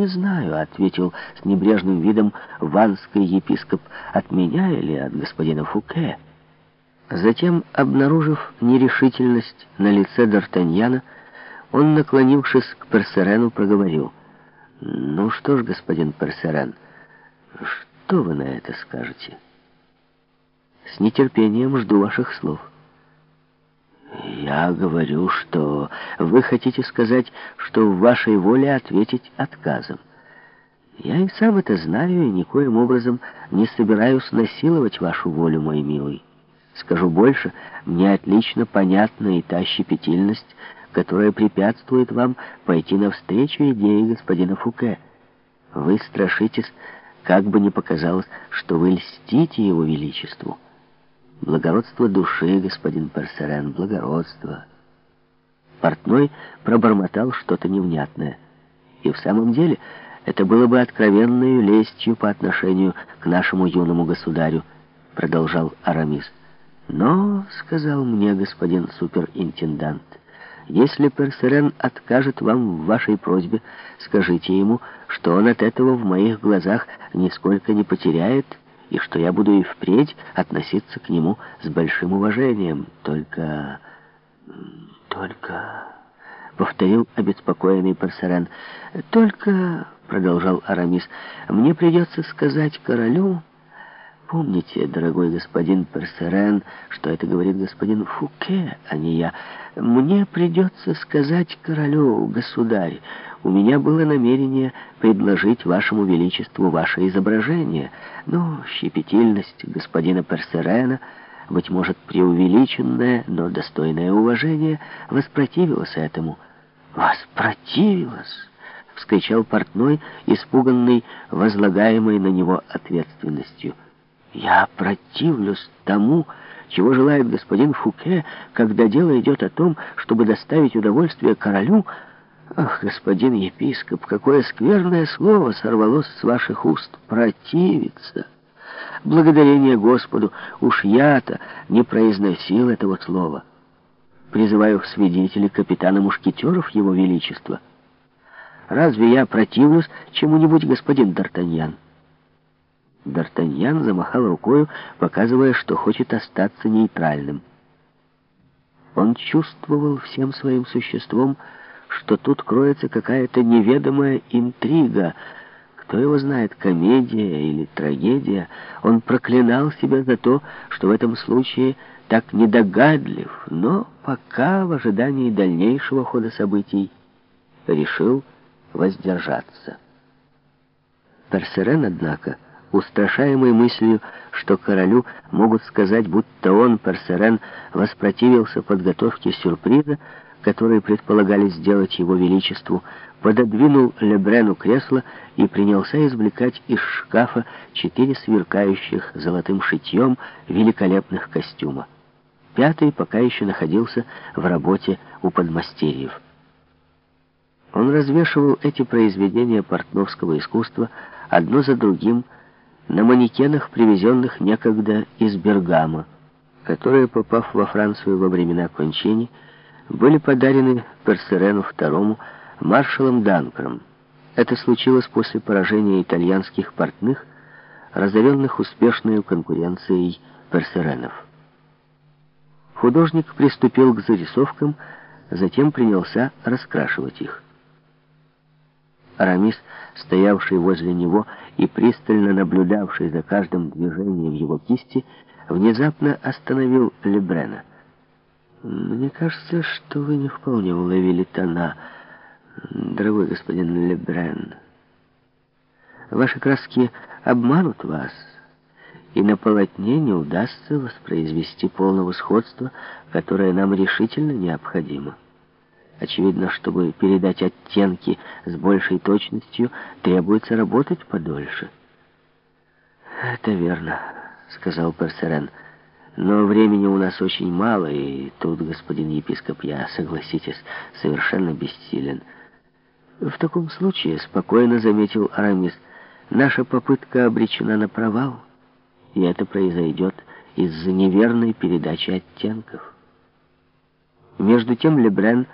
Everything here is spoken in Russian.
не знаю», — ответил с небрежным видом ванский епископ, «от меня или от господина Фуке». Затем, обнаружив нерешительность на лице Д'Артаньяна, он, наклонившись к Персерену, проговорил. «Ну что ж, господин Персерен, что вы на это скажете?» «С нетерпением жду ваших слов». «Я говорю, что вы хотите сказать, что в вашей воле ответить отказом. Я и сам это знаю, и никоим образом не собираюсь насиловать вашу волю, мой милый. Скажу больше, мне отлично понятна и та щепетильность, которая препятствует вам пойти навстречу идее господина Фуке. Вы страшитесь, как бы ни показалось, что вы льстите его величеству». Благородство души, господин Персерен, благородство. Портной пробормотал что-то невнятное. И в самом деле это было бы откровенной лестью по отношению к нашему юному государю, продолжал Арамис. Но, сказал мне господин суперинтендант, если Персерен откажет вам в вашей просьбе, скажите ему, что он от этого в моих глазах нисколько не потеряет, и что я буду и впредь относиться к нему с большим уважением. Только... только... Повторил обеспокоенный Парсарен. «Только, — продолжал Арамис, — мне придется сказать королю, Помните, дорогой господин Персерен, что это говорит господин Фуке, а не я. Мне придется сказать королю, государь, у меня было намерение предложить вашему величеству ваше изображение, но щепетильность господина Персерена, быть может, преувеличенная, но достойное уважение, воспротивилась этому. «Воспротивилась!» — вскричал портной, испуганный возлагаемой на него ответственностью. Я противлюсь тому, чего желает господин Фуке, когда дело идет о том, чтобы доставить удовольствие королю. Ах, господин епископ, какое скверное слово сорвалось с ваших уст. Противиться. Благодарение Господу, уж я-то не произносил этого слова. Призываю в свидетели капитана мушкетеров его величества. Разве я противлюсь чему-нибудь, господин Д'Артаньян? Д'Артаньян замахал рукою, показывая, что хочет остаться нейтральным. Он чувствовал всем своим существом, что тут кроется какая-то неведомая интрига. Кто его знает, комедия или трагедия. Он проклинал себя за то, что в этом случае так недогадлив, но пока в ожидании дальнейшего хода событий решил воздержаться. Персерен, однако, устрашаемый мыслью, что королю могут сказать, будто он, Персерен, воспротивился подготовке сюрприза, который предполагали сделать его величеству, пододвинул Лебрену кресло и принялся извлекать из шкафа четыре сверкающих золотым шитьем великолепных костюма. Пятый пока еще находился в работе у подмастерьев. Он развешивал эти произведения портновского искусства одно за другим, на манекенах, привезенных некогда из Бергама, которые, попав во Францию во времена Кончини, были подарены Персерену II маршалом Данкером. Это случилось после поражения итальянских портных, разоренных успешной конкуренцией Персеренов. Художник приступил к зарисовкам, затем принялся раскрашивать их. Арамис, стоявший возле него и пристально наблюдавший за каждым движением его кисти, внезапно остановил Лебрена. «Мне кажется, что вы не вполне уловили тона, дорогой господин Лебрен. Ваши краски обманут вас, и на полотне не удастся воспроизвести полного сходства, которое нам решительно необходимо». Очевидно, чтобы передать оттенки с большей точностью, требуется работать подольше. «Это верно», — сказал Персерен. «Но времени у нас очень мало, и тут, господин епископ, я, согласитесь, совершенно бессилен». «В таком случае», — спокойно заметил Арамис, — «наша попытка обречена на провал, и это произойдет из-за неверной передачи оттенков». Между тем Лебрен